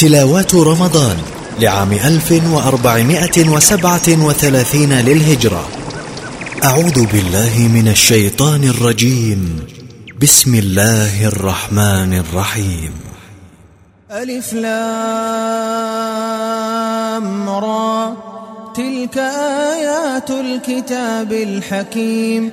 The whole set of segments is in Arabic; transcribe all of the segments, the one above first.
تلاوات رمضان لعام 1437 للهجرة. أعوذ بالله من الشيطان الرجيم. بسم الله الرحمن الرحيم. ألف لام را. تلك آيات الكتاب الحكيم.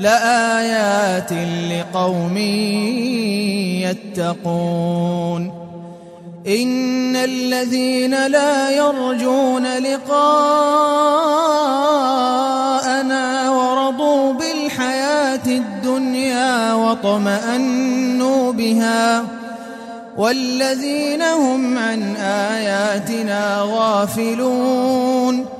لآيات لقوم يتقون. إن الذين لا يرجون لقاءنا ورضوا بالحياة الدنيا واطمأنوا بها والذين هم عن آياتنا غافلون.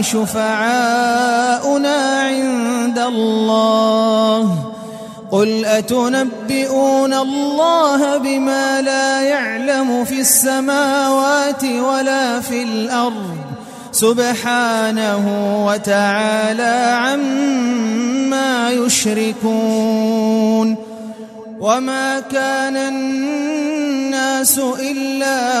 شفعاؤنا عند الله. قل أتنبئون الله بما لا يعلم في السماوات ولا في الأرض؟ سبحانه وتعالى عما يشركون. وما كان الناس إلا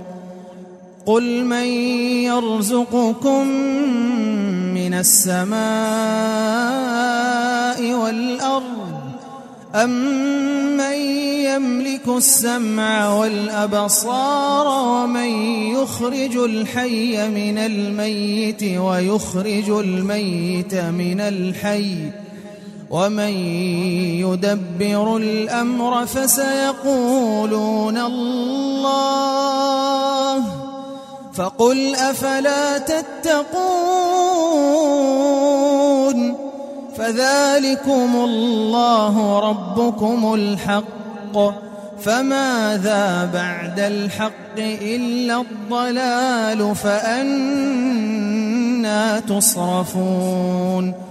قل من يرزقكم من السماء والأرض أمن يملك السمع والأبصار ومن يخرج الحي من الميت ويخرج الميت من الحي ومن يدبر الأمر فسيقولون الله فقل أفلا تتقون فذلكم الله ربكم الحق فماذا بعد الحق إلا الضلال فأنا تصرفون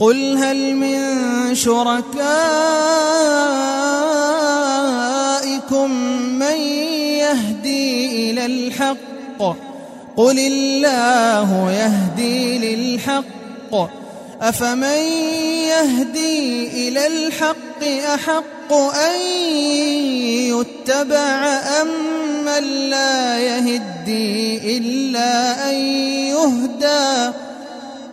قل هل من شركائكم من يهدي إلى الحق؟ قل الله يهدي للحق. أفمن يهدي إلى الحق أحق أن يتبع أم من لا يهدي إلا أن يهدى؟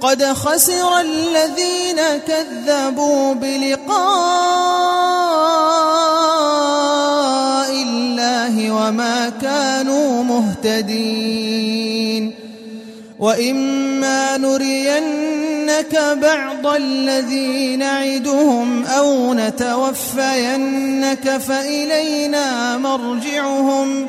قد خسر الذين كذبوا بلقاء الله وما كانوا مهتدين وإما نرينك بعض الذي نعدهم أو نتوفينك فإلينا مرجعهم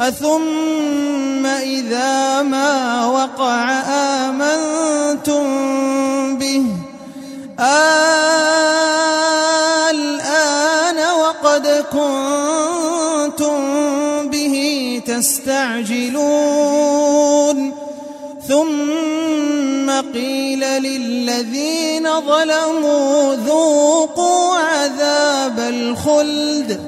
أثم إذا ما وقع آمنتم به الآن وقد كنتم به تستعجلون ثم قيل للذين ظلموا ذوقوا عذاب الخلد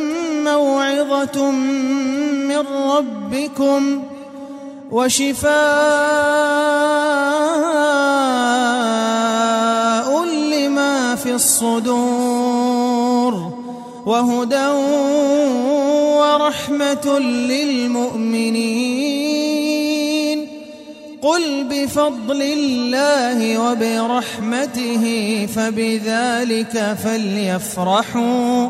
موعظة من ربكم وشفاء لما في الصدور وهدى ورحمة للمؤمنين. قل بفضل الله وبرحمته فبذلك فليفرحوا.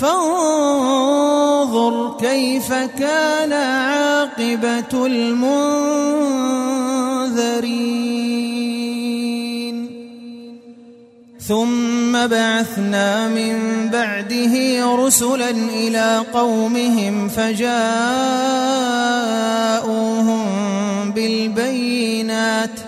فانظر كيف كان عاقبة المنذرين. ثم بعثنا من بعده رسلا إلى قومهم فجاءوهم بالبينات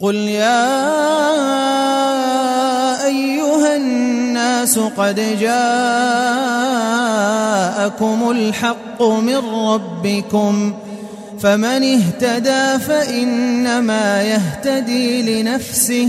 قل يا أيها الناس قد جاءكم الحق من ربكم. فمن اهتدى فإنما يهتدي لنفسه.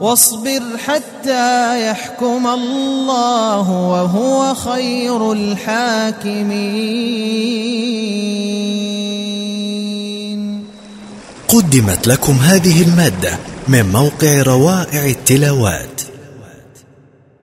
واصبر حتى يحكم الله وهو خير الحاكمين. قدمت لكم هذه المادة من موقع روائع التلاوات.